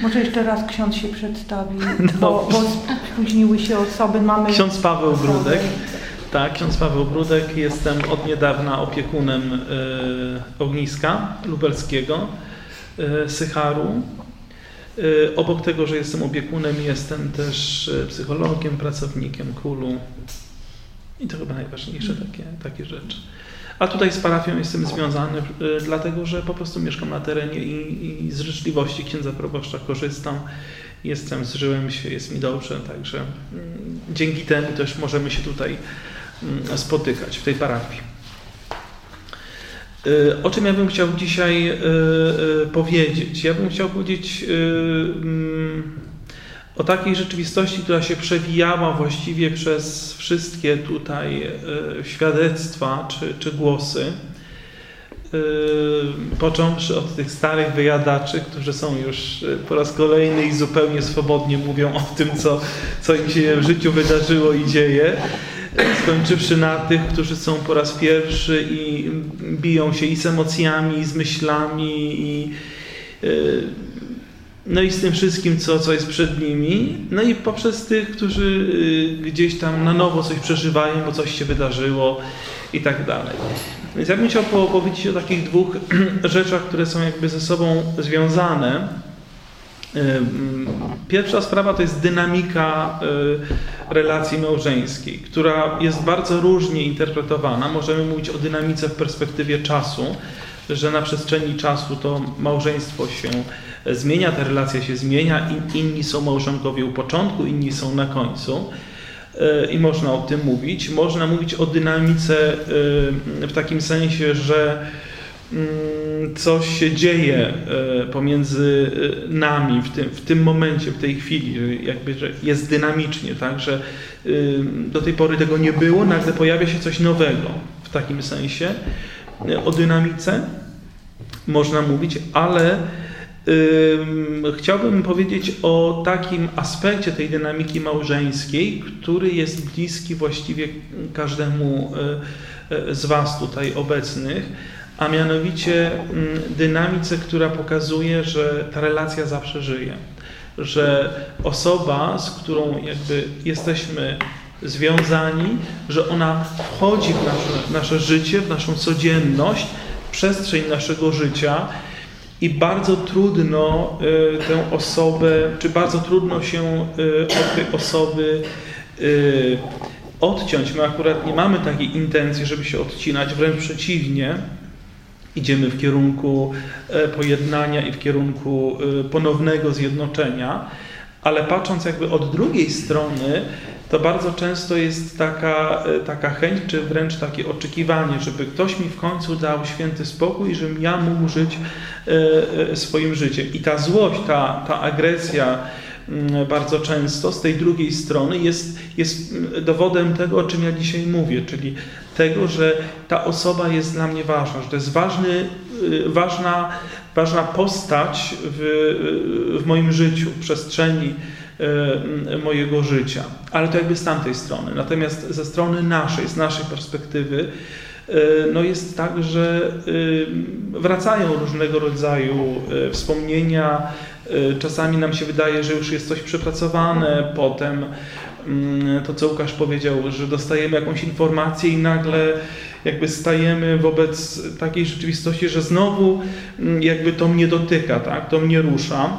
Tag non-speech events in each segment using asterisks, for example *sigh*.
Może jeszcze raz ksiądz się przedstawi, *laughs* bo, bo spóźniły się osoby. Mamy Ksiądz Paweł Brudek. Tak, ksiądz Paweł Brudek. Jestem od niedawna opiekunem y, ogniska lubelskiego, y, Sycharu. Y, obok tego, że jestem opiekunem, jestem też psychologiem, pracownikiem KULU. I to chyba najważniejsze takie, takie rzeczy. A tutaj z parafią jestem związany, dlatego że po prostu mieszkam na terenie i, i z życzliwości księdza proboszcza korzystam. Jestem, zżyłem się, jest mi dobrze, także mm, dzięki temu też możemy się tutaj mm, spotykać w tej parafii. Y, o czym ja bym chciał dzisiaj y, y, powiedzieć? Ja bym chciał powiedzieć mm, o takiej rzeczywistości, która się przewijała właściwie przez wszystkie tutaj świadectwa czy, czy głosy. Począwszy od tych starych wyjadaczy, którzy są już po raz kolejny i zupełnie swobodnie mówią o tym, co, co im się w życiu wydarzyło i dzieje, skończywszy na tych, którzy są po raz pierwszy i biją się i z emocjami, i z myślami, i, no i z tym wszystkim, co, co jest przed nimi, no i poprzez tych, którzy y, gdzieś tam na nowo coś przeżywają, bo coś się wydarzyło i tak dalej. Więc ja bym chciał powiedzieć o takich dwóch *clears throat* rzeczach, które są jakby ze sobą związane. Pierwsza sprawa to jest dynamika y, relacji małżeńskiej, która jest bardzo różnie interpretowana. Możemy mówić o dynamice w perspektywie czasu, że na przestrzeni czasu to małżeństwo się zmienia, ta relacja się zmienia, inni są małżonkowie u początku, inni są na końcu. Y, I można o tym mówić. Można mówić o dynamice y, w takim sensie, że Mm, coś się dzieje e, pomiędzy e, nami w tym, w tym momencie, w tej chwili, jakby, że jest dynamicznie, tak, że do tej pory tego nie było, nagle pojawia się coś nowego w takim sensie. E, o dynamice można mówić, ale chciałbym powiedzieć o takim aspekcie tej dynamiki małżeńskiej, który jest bliski właściwie każdemu z Was tutaj obecnych a mianowicie dynamice, która pokazuje, że ta relacja zawsze żyje, że osoba, z którą jakby jesteśmy związani, że ona wchodzi w nasze, nasze życie, w naszą codzienność, przestrzeń naszego życia i bardzo trudno y, tę osobę, czy bardzo trudno się y, od tej osoby y, odciąć. My akurat nie mamy takiej intencji, żeby się odcinać, wręcz przeciwnie idziemy w kierunku e, pojednania i w kierunku e, ponownego zjednoczenia, ale patrząc jakby od drugiej strony, to bardzo często jest taka, e, taka chęć, czy wręcz takie oczekiwanie, żeby ktoś mi w końcu dał święty spokój, żebym ja mógł żyć swoim życiem. I ta złość, ta, ta agresja, Mm, bardzo często z tej drugiej strony jest, jest dowodem tego, o czym ja dzisiaj mówię, czyli tego, że ta osoba jest dla mnie ważna, że to jest ważny, y, ważna, ważna postać w, w moim życiu, w przestrzeni mojego życia. Ale to jakby z tamtej strony. Natomiast ze strony naszej, z naszej perspektywy, y, no jest tak, że wracają różnego rodzaju wspomnienia, czasami nam się wydaje, że już jest coś przepracowane, potem mm, to, co Łukasz powiedział, że dostajemy jakąś informację i nagle jakby stajemy wobec takiej rzeczywistości, że znowu mm, jakby to mnie dotyka, tak? to mnie rusza.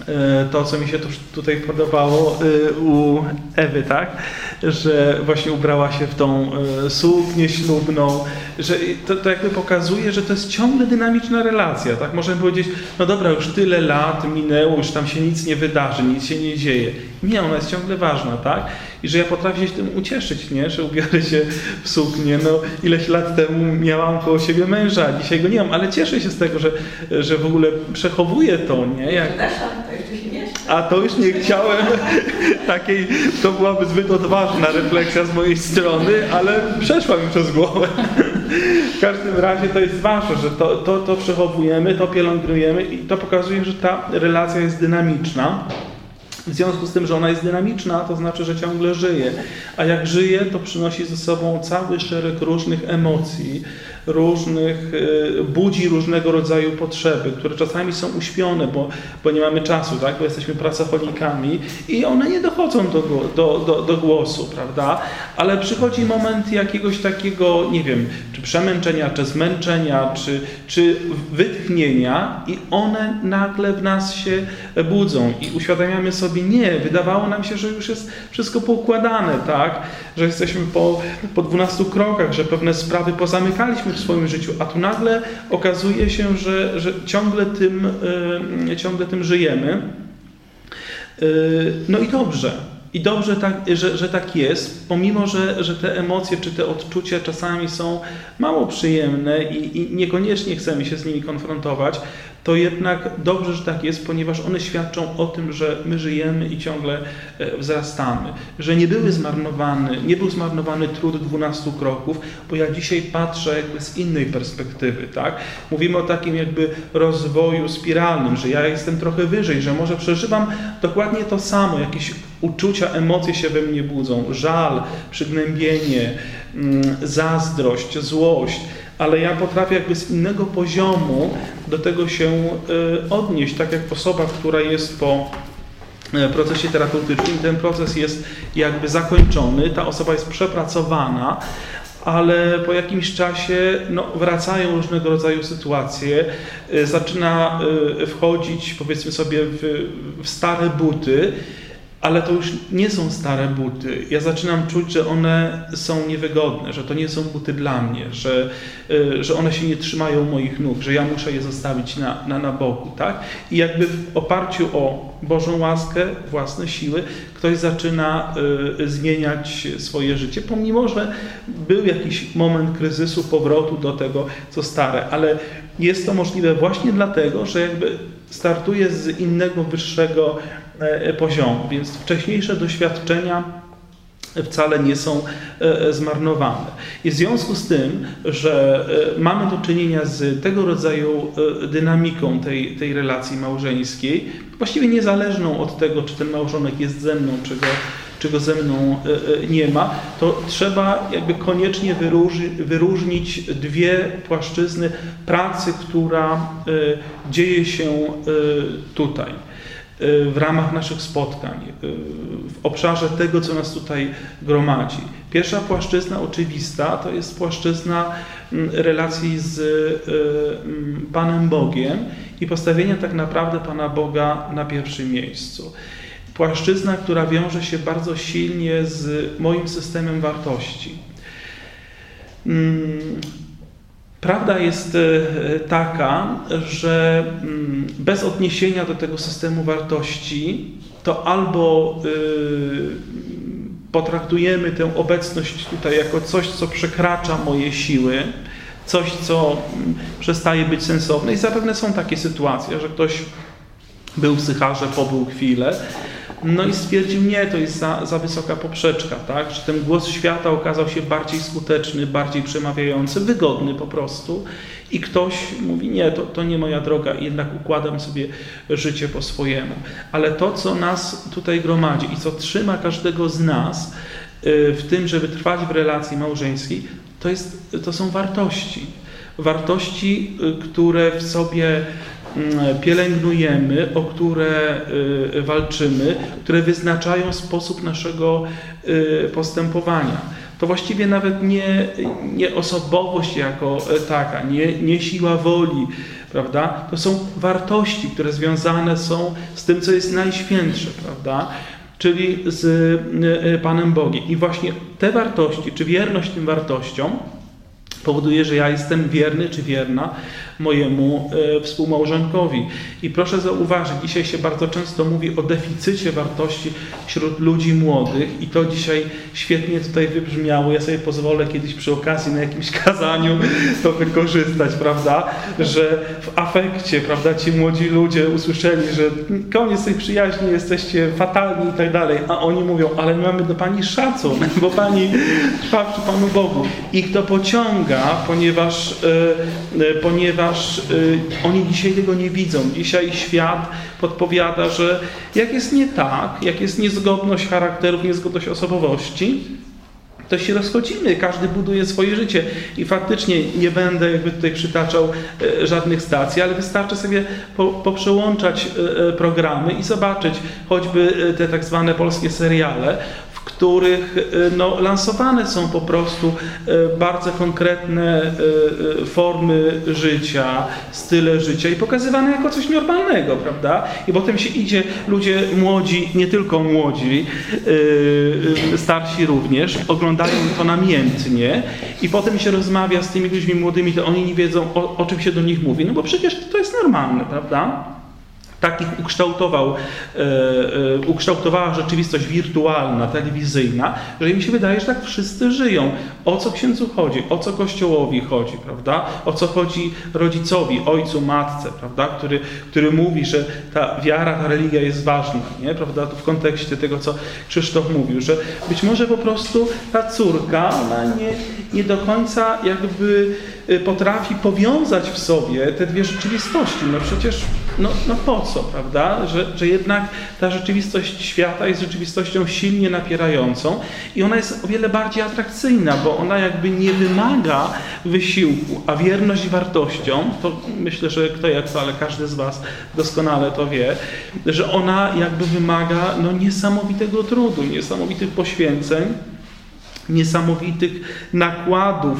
Y, to, co mi się tutaj podobało y, u Ewy, tak? że właśnie ubrała się w tą suknię ślubną, że to, to jakby pokazuje, że to jest ciągle dynamiczna relacja, tak? Możemy powiedzieć, no dobra, już tyle lat minęło, już tam się nic nie wydarzy, nic się nie dzieje. Nie, ona jest ciągle ważna, tak? I że ja potrafię się tym ucieszyć, nie? Że ubiorę się w suknię, no ileś lat temu miałam koło siebie męża, dzisiaj go nie mam, ale cieszę się z tego, że, że w ogóle przechowuję to, nie? Jak... A to już nie chciałem *laughs* takiej, to byłaby zbyt odważna refleksja z mojej strony, ale przeszła mi przez głowę. W każdym razie to jest ważne, że to, to, to przechowujemy, to pielęgnujemy i to pokazuje, że ta relacja jest dynamiczna. W związku z tym, że ona jest dynamiczna, to znaczy, że ciągle żyje. A jak żyje, to przynosi ze sobą cały szereg różnych emocji, różnych, y, budzi różnego rodzaju potrzeby, które czasami są uśpione, bo, bo nie mamy czasu, tak? bo jesteśmy pracownikami i one nie dochodzą do, do, do, do głosu, prawda? Ale przychodzi moment jakiegoś takiego, nie wiem, czy przemęczenia, czy zmęczenia, czy, czy wytchnienia i one nagle w nas się budzą i uświadamiamy sobie, nie, wydawało nam się, że już jest wszystko poukładane, tak? Że jesteśmy po, po 12 krokach, że pewne sprawy pozamykaliśmy w swoim życiu, a tu nagle okazuje się, że, że ciągle, tym, yy, ciągle tym żyjemy. Yy, no i dobrze. I dobrze, tak, że, że tak jest, pomimo, że, że te emocje czy te odczucia czasami są mało przyjemne i, i niekoniecznie chcemy się z nimi konfrontować, to jednak dobrze, że tak jest, ponieważ one świadczą o tym, że my żyjemy i ciągle e, wzrastamy, że nie były zmarnowane, nie był zmarnowany trud 12 kroków, bo ja dzisiaj patrzę jakby z innej perspektywy, tak? Mówimy o takim jakby rozwoju spiralnym, że ja jestem trochę wyżej, że może przeżywam dokładnie to samo, jakieś uczucia, emocje się we mnie budzą, żal, przygnębienie, mm, zazdrość, złość, ale ja potrafię jakby z innego poziomu do tego się e, odnieść, tak jak osoba, która jest po e, procesie terapeutycznym, ten proces jest jakby zakończony, ta osoba jest przepracowana, ale po jakimś czasie no, wracają różnego rodzaju sytuacje, e, zaczyna wchodzić powiedzmy sobie w, w stare buty, ale to już nie są stare buty. Ja zaczynam czuć, że one są niewygodne, że to nie są buty dla mnie, że, y, że one się nie trzymają moich nóg, że ja muszę je zostawić na, na, na boku. Tak? I jakby w oparciu o Bożą łaskę, własne siły, ktoś zaczyna y, zmieniać swoje życie, pomimo, że był jakiś moment kryzysu, powrotu do tego, co stare, ale jest to możliwe właśnie dlatego, że jakby startuje z innego, wyższego poziomu, więc wcześniejsze doświadczenia wcale nie są e, zmarnowane. I w związku z tym, że e, mamy do czynienia z tego rodzaju dynamiką tej, tej relacji małżeńskiej, właściwie niezależną od tego, czy ten małżonek jest ze mną, czy go, czy go ze mną nie ma, to trzeba jakby koniecznie wyróżni, wyróżnić dwie płaszczyzny pracy, która dzieje się tutaj w ramach naszych spotkań, w obszarze tego, co nas tutaj gromadzi. Pierwsza płaszczyzna oczywista to jest płaszczyzna mm, relacji z y, mm, Panem Bogiem i postawienia tak naprawdę Pana Boga na pierwszym miejscu. Płaszczyzna, która wiąże się bardzo silnie z moim systemem wartości. Prawda jest e, taka, że mm, bez odniesienia do tego systemu wartości, to albo e, potraktujemy tę obecność tutaj jako coś, co przekracza moje siły, coś, co mm, przestaje być sensowne. I zapewne są takie sytuacje, że ktoś był w psycharze, pobył chwilę, no i stwierdził, nie, to jest za, za wysoka poprzeczka, tak? Że ten głos świata okazał się bardziej skuteczny, bardziej przemawiający, wygodny po prostu. I ktoś mówi, nie, to, to nie moja droga, jednak układam sobie życie po swojemu. Ale to, co nas tutaj gromadzi i co trzyma każdego z nas y, w tym, żeby trwać w relacji małżeńskiej, to, jest, to są wartości. Wartości, y, które w sobie pielęgnujemy, o które y, walczymy, które wyznaczają sposób naszego y, postępowania. To właściwie nawet nie, nie osobowość jako taka, nie, nie siła woli, prawda? To są wartości, które związane są z tym, co jest najświętsze, prawda? Czyli z y, Panem Bogiem. I właśnie te wartości, czy wierność tym wartościom, powoduje, że ja jestem wierny czy wierna mojemu e, współmałżonkowi. I proszę zauważyć, dzisiaj się bardzo często mówi o deficycie wartości wśród ludzi młodych i to dzisiaj świetnie tutaj wybrzmiało. Ja sobie pozwolę kiedyś przy okazji na jakimś *laughs* kazaniu to wykorzystać, prawda, że w afekcie, prawda, ci młodzi ludzie usłyszeli, że koniec tej przyjaźni, jesteście fatalni i tak dalej, a oni mówią, ale my mamy do Pani szacun, *laughs* bo Pani trwa przy Panu Bogu. Ich to pociąga, ponieważ, e, e, ponieważ ponieważ y, oni dzisiaj tego nie widzą. Dzisiaj świat podpowiada, że jak jest nie tak, jak jest niezgodność charakterów, niezgodność osobowości, to się rozchodzimy, każdy buduje swoje życie. I faktycznie nie będę jakby tutaj przytaczał e, żadnych stacji, ale wystarczy sobie po, poprzełączać e, e, programy i zobaczyć choćby te tak zwane polskie seriale, których e, no, lansowane są po prostu e, bardzo konkretne e, formy życia, style życia i pokazywane jako coś normalnego, prawda? I potem się idzie, ludzie młodzi, nie tylko młodzi, starsi również, oglądają to namiętnie i potem się rozmawia z tymi ludźmi młodymi, to oni nie wiedzą, o, o czym się do nich mówi, no bo przecież to jest normalne, prawda? Takich ukształtował, e, e, ukształtowała rzeczywistość wirtualna, telewizyjna, że im się wydaje, że tak wszyscy żyją. O co księdzu chodzi? O co kościołowi chodzi, prawda? O co chodzi rodzicowi, ojcu, matce, prawda? Który, który mówi, że ta wiara, ta religia jest ważna, nie? Prawda? w kontekście tego, co Krzysztof mówił, że być może po prostu ta córka, ona nie, nie do końca jakby y, potrafi powiązać w sobie te dwie rzeczywistości. No przecież, no, no po co, prawda? Że, że jednak ta rzeczywistość świata jest rzeczywistością silnie napierającą i ona jest o wiele bardziej atrakcyjna, bo ona jakby nie wymaga wysiłku, a wierność wartościom, to myślę, że kto jak to, ale każdy z Was doskonale to wie, że ona jakby wymaga no, niesamowitego trudu, niesamowitych poświęceń, niesamowitych nakładów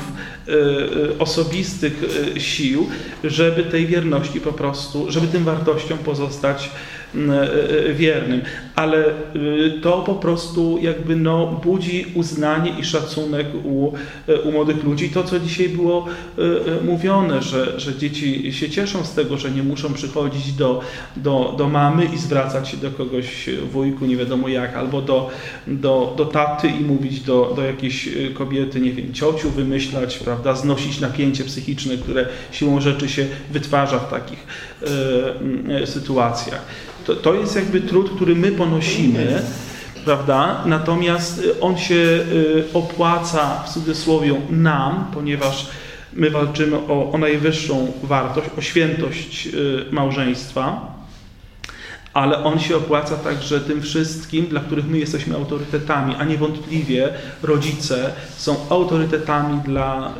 e, e, osobistych e, sił, żeby tej wierności po prostu, żeby tym wartościom pozostać wiernym, ale e, to po prostu jakby no, budzi uznanie i szacunek u, u młodych ludzi. To, co dzisiaj było mówione, że, że dzieci się cieszą z tego, że nie muszą przychodzić do, do, do mamy i zwracać się do kogoś, wujku, nie wiadomo jak, albo do, do, do taty i mówić do, do jakiejś kobiety, nie wiem, ciociu, wymyślać, prawda, znosić napięcie psychiczne, które siłą rzeczy się wytwarza w takich sytuacjach to, to jest jakby trud, który my ponosimy, prawda? Natomiast y, on się opłaca w cudzysłowie nam, ponieważ my walczymy o, o najwyższą wartość, o świętość małżeństwa ale on się opłaca także tym wszystkim, dla których my jesteśmy autorytetami, a niewątpliwie rodzice są autorytetami dla,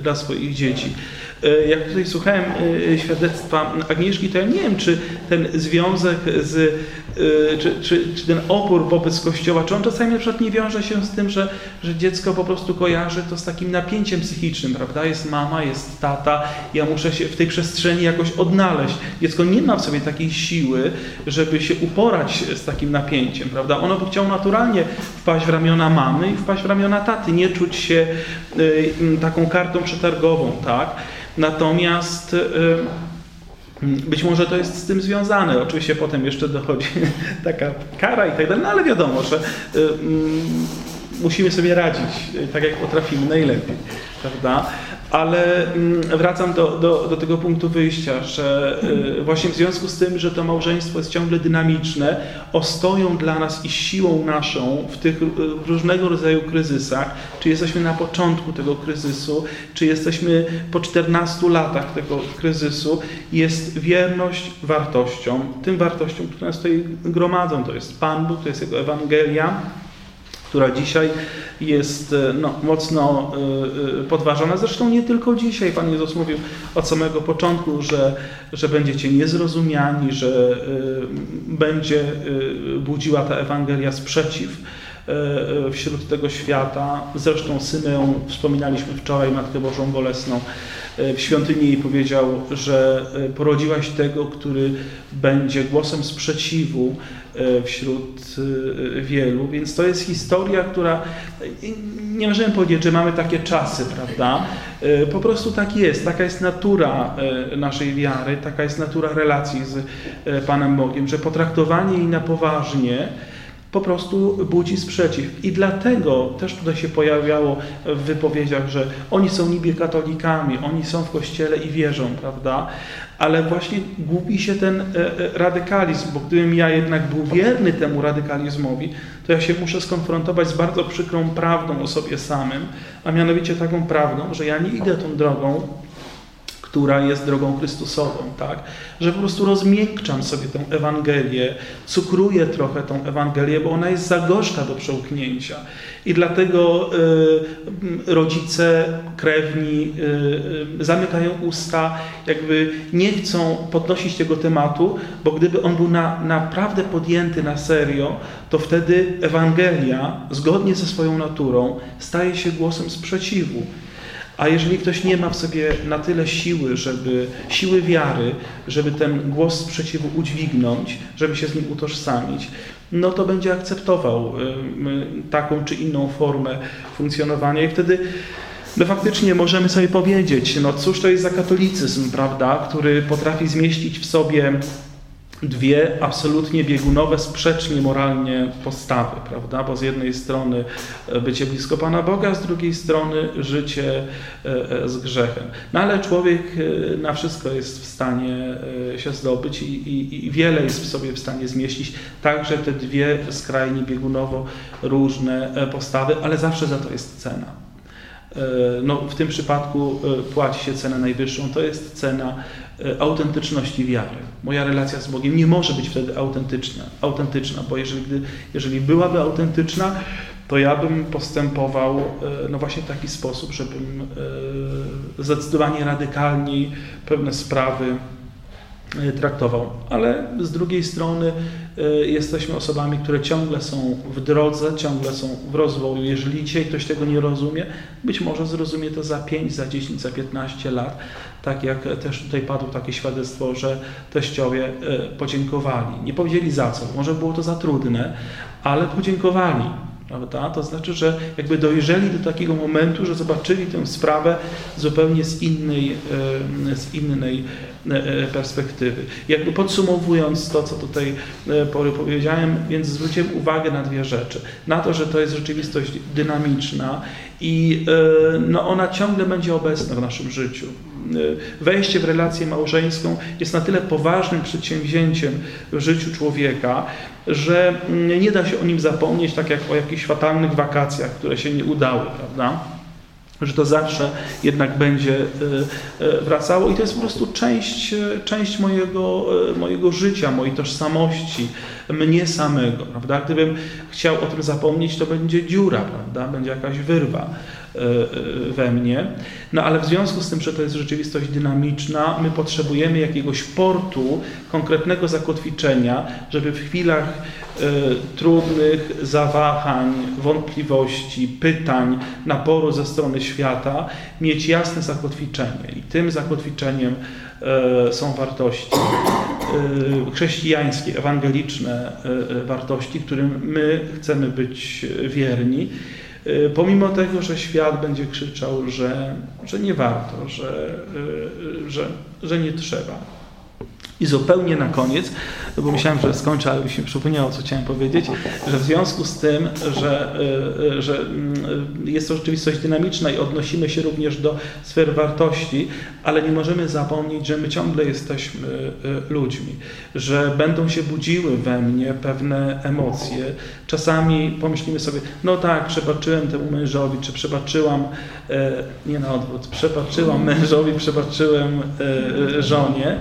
dla swoich dzieci. E, jak tutaj słuchałem e, świadectwa Agnieszki, to ja nie wiem, czy ten związek z, e, czy, czy, czy, ten opór wobec Kościoła, czy on czasami na przykład nie wiąże się z tym, że, że dziecko po prostu kojarzy to z takim napięciem psychicznym, prawda? Jest mama, jest tata, ja muszę się w tej przestrzeni jakoś odnaleźć. Dziecko nie ma w sobie takiej siły, żeby się uporać z takim napięciem, prawda? Ono by chciało naturalnie wpaść w ramiona mamy i wpaść w ramiona taty, nie czuć się taką kartą przetargową, tak? Natomiast być może to jest z tym związane. Oczywiście potem jeszcze dochodzi *laughs* taka kara i tak dalej, no ale wiadomo, że musimy sobie radzić tak, jak potrafimy najlepiej, prawda? Ale mm, wracam do, do, do tego punktu wyjścia, że y, właśnie w związku z tym, że to małżeństwo jest ciągle dynamiczne, ostoją dla nas i siłą naszą w tych y, różnego rodzaju kryzysach, czy jesteśmy na początku tego kryzysu, czy jesteśmy po 14 latach tego kryzysu, jest wierność wartościom, tym wartościom, które nas tutaj gromadzą. To jest Pan Bóg, to jest Jego Ewangelia, która dzisiaj jest e, no, mocno e, e, podważana. Zresztą nie tylko dzisiaj. Pan Jezus mówił od samego początku, że, że będziecie niezrozumiani, że będzie budziła ta Ewangelia sprzeciw wśród tego świata. Zresztą Symeon, wspominaliśmy wczoraj Matkę Bożą Bolesną, w świątyni jej powiedział, że porodziłaś tego, który będzie głosem sprzeciwu E, wśród e, wielu. Więc to jest historia, która nie możemy powiedzieć, że mamy takie czasy, prawda? E, po prostu tak jest, taka jest natura naszej wiary, taka jest natura relacji z Panem Bogiem, że potraktowanie jej na poważnie po prostu budzi sprzeciw. I dlatego też tutaj się pojawiało w wypowiedziach, że oni są niby katolikami, oni są w kościele i wierzą, prawda? Ale właśnie gubi się ten e, e, radykalizm, bo gdybym ja jednak był wierny temu radykalizmowi, to ja się muszę skonfrontować z bardzo przykrą prawdą o sobie samym, a mianowicie taką prawdą, że ja nie idę tą drogą, która jest drogą Chrystusową, tak? Że po prostu rozmiękczam sobie tę Ewangelię, cukruję trochę tą Ewangelię, bo ona jest za gorzka do przełknięcia. I dlatego y, rodzice krewni y, y, zamykają usta, jakby nie chcą podnosić tego tematu, bo gdyby on był na, naprawdę podjęty na serio, to wtedy Ewangelia, zgodnie ze swoją naturą, staje się głosem sprzeciwu. A jeżeli ktoś nie ma w sobie na tyle siły, żeby siły wiary, żeby ten głos sprzeciwu udźwignąć, żeby się z nim utożsamić, no to będzie akceptował taką czy inną formę funkcjonowania. I wtedy no faktycznie możemy sobie powiedzieć, no cóż to jest za katolicyzm, prawda, który potrafi zmieścić w sobie dwie absolutnie biegunowe, sprzecznie moralnie postawy, prawda? Bo z jednej strony e, bycie blisko Pana Boga, z drugiej strony życie e, e, z grzechem. No ale człowiek na wszystko jest w stanie się zdobyć i, i, i wiele jest w sobie w stanie zmieścić, także te dwie skrajnie biegunowo różne postawy, ale zawsze za to jest cena. No, w tym przypadku płaci się cenę najwyższą, to jest cena E, autentyczności wiary. Moja relacja z Bogiem nie może być wtedy autentyczna, autentyczna bo jeżeli, gdy, jeżeli byłaby autentyczna, to ja bym postępował e, no właśnie w taki sposób, żebym e, zdecydowanie radykalniej pewne sprawy E, traktował. Ale z drugiej strony e, jesteśmy osobami, które ciągle są w drodze, ciągle są w rozwoju. Jeżeli dzisiaj ktoś tego nie rozumie, być może zrozumie to za 5, za 10, za 15 lat. Tak jak też tutaj padło takie świadectwo, że teściowie e, podziękowali. Nie powiedzieli za co, może było to za trudne, ale podziękowali. Prawda? To znaczy, że jakby dojrzeli do takiego momentu, że zobaczyli tę sprawę zupełnie z innej, z innej E, perspektywy. Jakby podsumowując to, co tutaj e, powiedziałem, więc zwróciłem uwagę na dwie rzeczy. Na to, że to jest rzeczywistość dynamiczna i e, no, ona ciągle będzie obecna w naszym życiu. Wejście w relację małżeńską jest na tyle poważnym przedsięwzięciem w życiu człowieka, że mm, nie da się o nim zapomnieć, tak jak o jakichś fatalnych wakacjach, które się nie udały, prawda? Że to zawsze jednak będzie e, e, wracało i to jest po prostu część, e, część mojego, mojego życia, mojej tożsamości, mnie samego, prawda? Gdybym chciał o tym zapomnieć, to będzie dziura, prawda? Będzie jakaś wyrwa. E, e, we mnie. No ale w związku z tym, że to jest rzeczywistość dynamiczna, my potrzebujemy jakiegoś portu, konkretnego zakotwiczenia, żeby w chwilach e, trudnych zawahań, wątpliwości, pytań, naporu ze strony świata mieć jasne zakotwiczenie. I tym zakotwiczeniem są wartości chrześcijańskie, ewangeliczne wartości, którym my chcemy być wierni. Y, pomimo tego, że świat będzie krzyczał, że, że nie warto, że, y, że, że nie trzeba. I zupełnie na koniec, bo myślałem, że skończę, ale mi się przypomniało, co chciałem powiedzieć, że w związku z tym, że, e, że mm, jest to rzeczywistość dynamiczna i odnosimy się również do sfer wartości, ale nie możemy zapomnieć, że my ciągle jesteśmy e, ludźmi, że będą się budziły we mnie pewne emocje. Czasami pomyślimy sobie, no tak, przebaczyłem temu mężowi, czy przebaczyłam, e, nie na odwrót, przebaczyłam mężowi, przebaczyłem żonie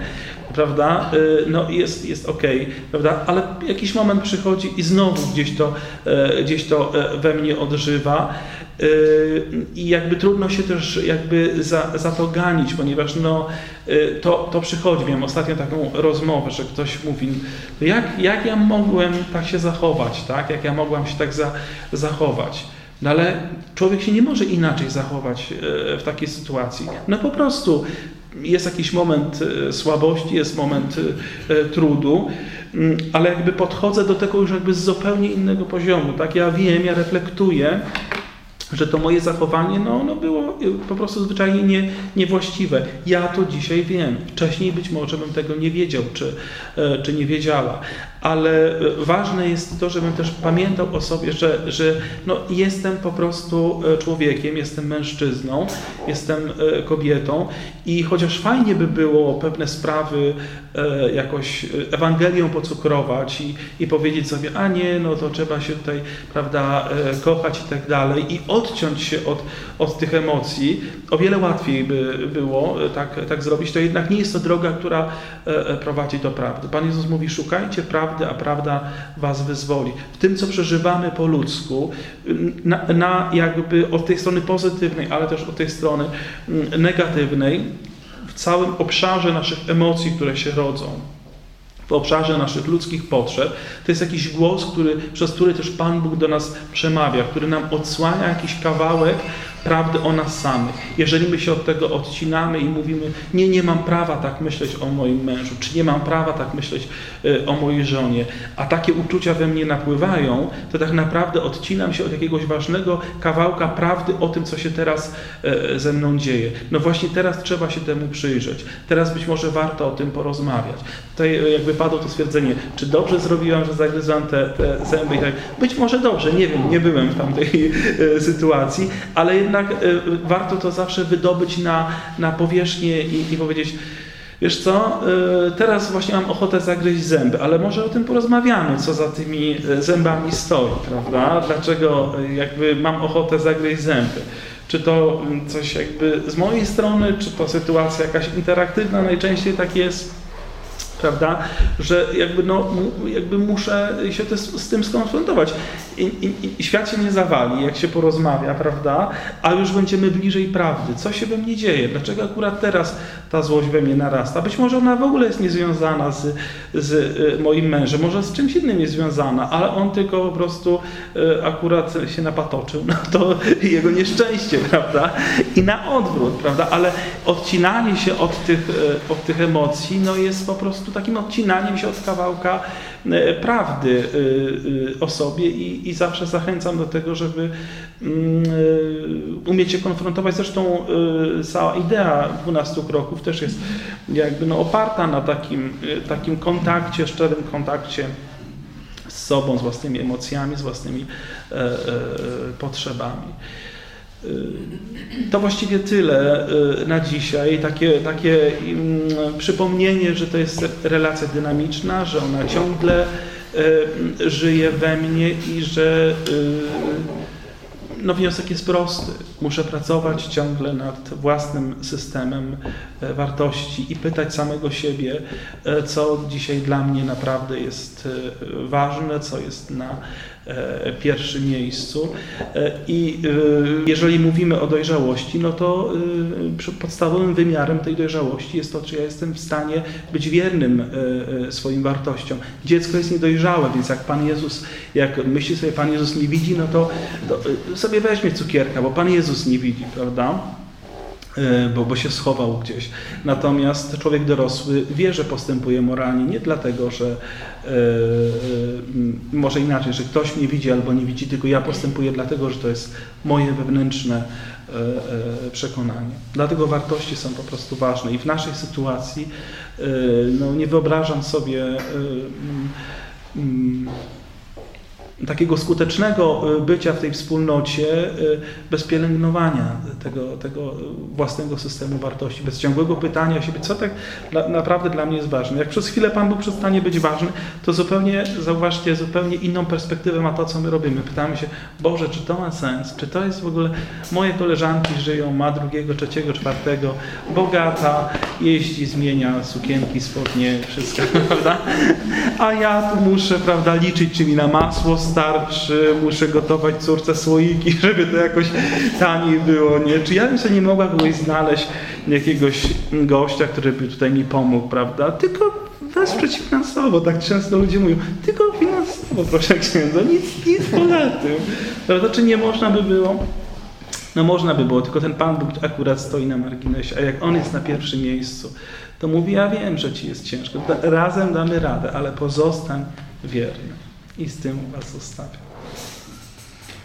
prawda, y, no jest, jest ok, prawda, ale jakiś moment przychodzi i znowu gdzieś to, e, gdzieś to e, we mnie odżywa y, i jakby trudno się też jakby za, za to ganić, ponieważ no, y, to, to przychodzi. Miałem ostatnio taką rozmowę, że ktoś mówi, jak, jak ja mogłem tak się zachować, tak, jak ja mogłam się tak za, zachować. No ale człowiek się nie może inaczej zachować e, w takiej sytuacji. No po prostu jest jakiś moment e, słabości, jest moment e, trudu, mm, ale jakby podchodzę do tego już jakby z zupełnie innego poziomu. Tak, ja wiem, ja reflektuję, że to moje zachowanie no, no było po prostu zwyczajnie nie, niewłaściwe. Ja to dzisiaj wiem. Wcześniej być może bym tego nie wiedział, czy, czy nie wiedziała. Ale e, ważne jest to, żebym też pamiętał o sobie, że, że no, jestem po prostu e, człowiekiem, jestem mężczyzną, jestem e, kobietą i chociaż fajnie by było pewne sprawy jakoś Ewangelią pocukrować i, i powiedzieć sobie, a nie, no to trzeba się tutaj, prawda, kochać i tak dalej i odciąć się od, od tych emocji, o wiele łatwiej by było tak, tak zrobić, to jednak nie jest to droga, która prowadzi do prawdy. Pan Jezus mówi, szukajcie prawdy, prawdy, a prawda was wyzwoli. W tym, co przeżywamy po ludzku, na, na jakby od tej strony pozytywnej, ale też od tej strony mm, negatywnej, w całym obszarze naszych emocji, które się rodzą, w obszarze naszych ludzkich potrzeb, to jest jakiś głos, który, przez który też Pan Bóg do nas przemawia, który nam odsłania jakiś kawałek prawdy o nas samych. Jeżeli my się od tego odcinamy i mówimy, nie, nie mam prawa tak myśleć o moim mężu, czy nie mam prawa tak myśleć e, o mojej żonie, a takie uczucia we mnie napływają, to tak naprawdę odcinam się od jakiegoś ważnego kawałka prawdy o tym, co się teraz e, ze mną dzieje. No właśnie teraz trzeba się temu przyjrzeć. Teraz być może warto o tym porozmawiać. Tutaj jakby padło to stwierdzenie, czy dobrze zrobiłam, że zagryzłam te, te zęby i tak. Być może dobrze, nie wiem, nie byłem w tamtej *laughs* sytuacji, ale jednak jednak y, warto to zawsze wydobyć na, na powierzchnię i, i powiedzieć, Wiesz co, y, teraz właśnie mam ochotę zagryźć zęby, ale może o tym porozmawiamy, co za tymi y, zębami stoi, prawda? Dlaczego jakby mam ochotę zagryźć zęby? Czy to mm, coś jakby z mojej strony, czy to sytuacja jakaś interaktywna, najczęściej tak jest prawda, że jakby, no, jakby muszę się z, z tym skonfrontować. I, i, I, świat się nie zawali, jak się porozmawia, prawda, a już będziemy bliżej prawdy. Co się we mnie dzieje? Dlaczego akurat teraz ta złość we mnie narasta? Być może ona w ogóle jest niezwiązana z, z y, moim mężem, może z czymś innym jest związana, ale on tylko po prostu y, akurat się napatoczył. No to *laughs* jego nieszczęście, prawda? I na odwrót, prawda? Ale odcinanie się od tych, y, od tych emocji, no jest po prostu prostu takim odcinaniem się od kawałka e, prawdy e, e, o sobie i, i zawsze zachęcam do tego, żeby mm, umieć się konfrontować. Zresztą cała idea 12 kroków też jest jakby no oparta na takim, takim kontakcie, szczerym kontakcie z sobą, z własnymi emocjami, z własnymi potrzebami. Y, to właściwie tyle y, na dzisiaj. Takie, takie mm, przypomnienie, że to jest relacja dynamiczna, że ona ciągle y, żyje we mnie i że no wniosek jest prosty. Muszę pracować ciągle nad własnym systemem wartości i pytać samego siebie, co dzisiaj dla mnie naprawdę jest ważne, co jest na pierwszym miejscu. I jeżeli mówimy o dojrzałości, no to podstawowym wymiarem tej dojrzałości jest to, czy ja jestem w stanie być wiernym swoim wartościom. Dziecko jest niedojrzałe, więc jak Pan Jezus, jak myśli sobie Pan Jezus nie widzi, no to, to sobie weźmie cukierka, bo Pan Jezus nie widzi, prawda? E, bo, bo się schował gdzieś. Natomiast człowiek dorosły wie, że postępuje moralnie nie dlatego, że e, może inaczej, że ktoś mnie widzi albo nie widzi, tylko ja postępuję dlatego, że to jest moje wewnętrzne przekonanie. Dlatego wartości są po prostu ważne i w naszej sytuacji no, nie wyobrażam sobie takiego skutecznego y, bycia w tej wspólnocie y, bez pielęgnowania tego, tego własnego systemu wartości, bez ciągłego pytania siebie, co tak naprawdę dla mnie jest ważne. Jak przez chwilę Pan Bóg przestanie być ważny, to zupełnie, zauważcie, zupełnie inną perspektywę ma to, co my robimy. Pytamy się, Boże, czy to ma sens? Czy to jest w ogóle, moje koleżanki żyją, ma drugiego, trzeciego, czwartego, bogata, jeździ, zmienia sukienki, spodnie, wszystko, *laughs* prawda? A ja tu muszę, prawda, liczyć, czy mi na masło starczy, muszę gotować córce słoiki, *laughs* żeby to jakoś taniej było, nie? Czy ja bym sobie nie mogła kogoś znaleźć jakiegoś gościa, który by tutaj mi pomógł, prawda? Tylko wesprzeć finansowo, tak często ludzie mówią, tylko finansowo proszę księdza, nic, nic poza tym. Prawda? Czy nie można by było? No można by było, tylko ten Pan Bóg akurat stoi na marginesie, a jak On jest na pierwszym miejscu, to mówi, ja wiem, że Ci jest ciężko, razem damy radę, ale pozostań wierny. I z tym Was zostawiam.